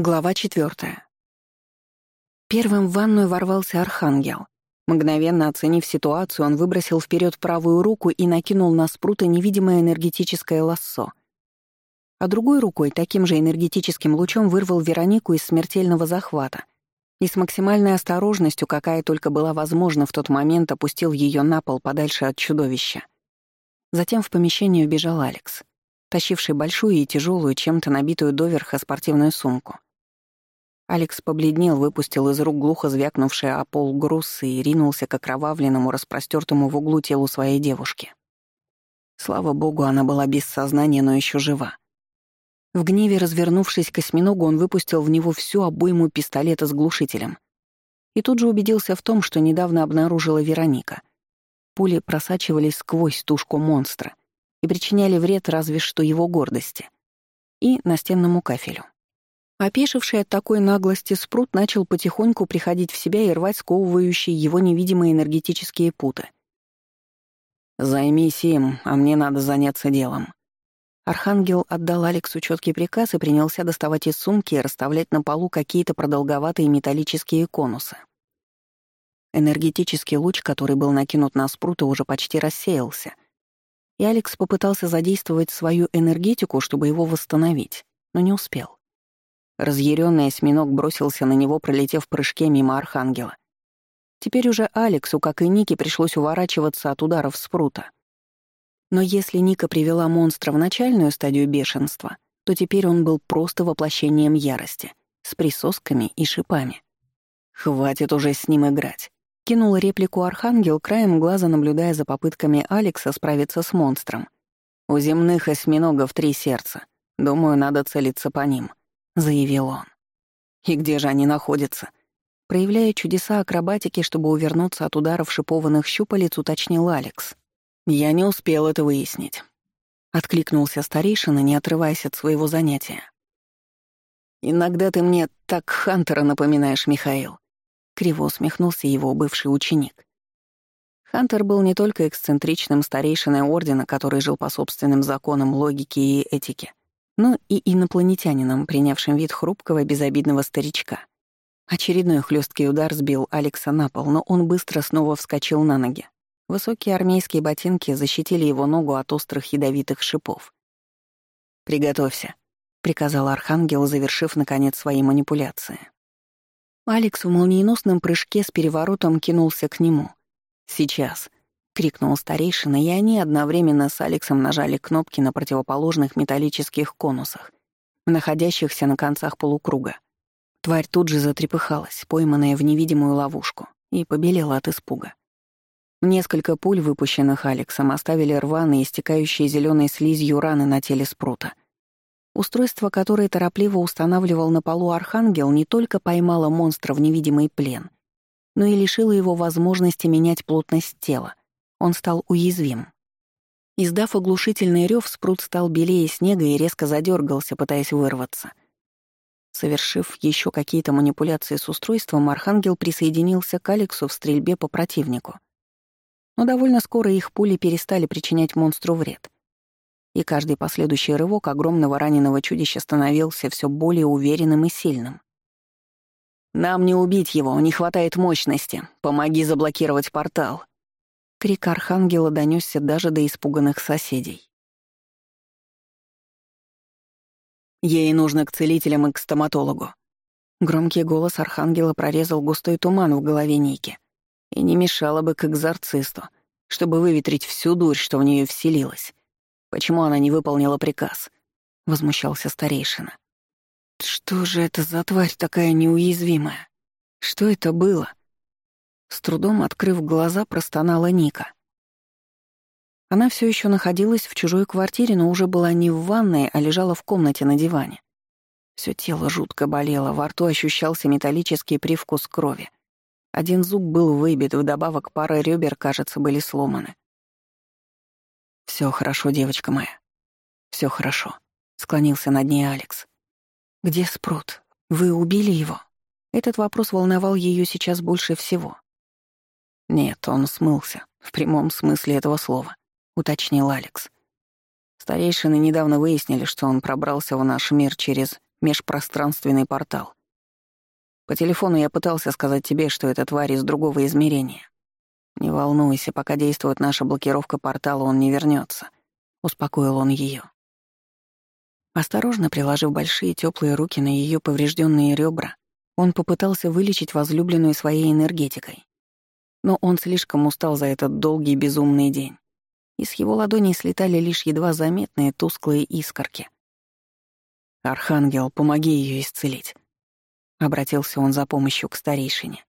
Глава четвертая. Первым в ванную ворвался Архангел. Мгновенно оценив ситуацию, он выбросил вперед правую руку и накинул на спрута невидимое энергетическое лассо. А другой рукой таким же энергетическим лучом вырвал Веронику из смертельного захвата и с максимальной осторожностью, какая только была возможна в тот момент, опустил ее на пол подальше от чудовища. Затем в помещение вбежал Алекс, тащивший большую и тяжелую чем-то набитую доверха спортивную сумку. Алекс побледнел, выпустил из рук глухо звякнувший о пол груз и ринулся к окровавленному, распростертому в углу телу своей девушки. Слава богу, она была без сознания, но еще жива. В гневе, развернувшись к осьминогу, он выпустил в него всю обойму пистолета с глушителем. И тут же убедился в том, что недавно обнаружила Вероника. Пули просачивались сквозь тушку монстра и причиняли вред разве что его гордости и настенному кафелю. Опешивший от такой наглости спрут начал потихоньку приходить в себя и рвать сковывающие его невидимые энергетические путы. «Займись им, а мне надо заняться делом». Архангел отдал Алексу четкий приказ и принялся доставать из сумки и расставлять на полу какие-то продолговатые металлические конусы. Энергетический луч, который был накинут на спрута, уже почти рассеялся. И Алекс попытался задействовать свою энергетику, чтобы его восстановить, но не успел. Разъяренный осьминог бросился на него, пролетев в прыжке мимо Архангела. Теперь уже Алексу, как и Нике, пришлось уворачиваться от ударов спрута. Но если Ника привела монстра в начальную стадию бешенства, то теперь он был просто воплощением ярости, с присосками и шипами. «Хватит уже с ним играть», — кинул реплику Архангел, краем глаза наблюдая за попытками Алекса справиться с монстром. «У земных осьминогов три сердца. Думаю, надо целиться по ним». — заявил он. «И где же они находятся?» Проявляя чудеса акробатики, чтобы увернуться от ударов шипованных щупалец, уточнил Алекс. «Я не успел это выяснить», — откликнулся старейшина, не отрываясь от своего занятия. «Иногда ты мне так Хантера напоминаешь, Михаил», — криво усмехнулся его бывший ученик. Хантер был не только эксцентричным старейшиной Ордена, который жил по собственным законам логики и этики, но и инопланетянином, принявшим вид хрупкого безобидного старичка. Очередной хлесткий удар сбил Алекса на пол, но он быстро снова вскочил на ноги. Высокие армейские ботинки защитили его ногу от острых ядовитых шипов. «Приготовься», — приказал Архангел, завершив, наконец, свои манипуляции. Алекс в молниеносном прыжке с переворотом кинулся к нему. «Сейчас», крикнул старейшина, и они одновременно с Алексом нажали кнопки на противоположных металлических конусах, находящихся на концах полукруга. Тварь тут же затрепыхалась, пойманная в невидимую ловушку, и побелела от испуга. Несколько пуль, выпущенных Алексом, оставили рваные, истекающие зеленой слизью раны на теле спрута. Устройство, которое торопливо устанавливал на полу Архангел, не только поймало монстра в невидимый плен, но и лишило его возможности менять плотность тела, он стал уязвим. Издав оглушительный рев, спрут стал белее снега и резко задергался, пытаясь вырваться. Совершив еще какие-то манипуляции с устройством, Архангел присоединился к Алексу в стрельбе по противнику. Но довольно скоро их пули перестали причинять монстру вред. И каждый последующий рывок огромного раненого чудища становился все более уверенным и сильным. «Нам не убить его, не хватает мощности. Помоги заблокировать портал», Крик архангела донесся даже до испуганных соседей. «Ей нужно к целителям и к стоматологу». Громкий голос архангела прорезал густой туман в голове Ники и не мешало бы к экзорцисту, чтобы выветрить всю дурь, что в нее вселилась. Почему она не выполнила приказ? Возмущался старейшина. «Что же это за тварь такая неуязвимая? Что это было?» С трудом открыв глаза, простонала Ника. Она все еще находилась в чужой квартире, но уже была не в ванной, а лежала в комнате на диване. Все тело жутко болело, во рту ощущался металлический привкус крови. Один зуб был выбит, вдобавок пара ребер, кажется, были сломаны. Все хорошо, девочка моя. Все хорошо», — склонился над ней Алекс. «Где Спрут? Вы убили его?» Этот вопрос волновал ее сейчас больше всего. «Нет, он смылся. В прямом смысле этого слова», — уточнил Алекс. Старейшины недавно выяснили, что он пробрался в наш мир через межпространственный портал. По телефону я пытался сказать тебе, что это тварь из другого измерения. Не волнуйся, пока действует наша блокировка портала, он не вернется. Успокоил он ее. Осторожно приложив большие теплые руки на ее поврежденные ребра, он попытался вылечить возлюбленную своей энергетикой но он слишком устал за этот долгий безумный день. Из его ладоней слетали лишь едва заметные тусклые искорки. «Архангел, помоги ее исцелить!» — обратился он за помощью к старейшине.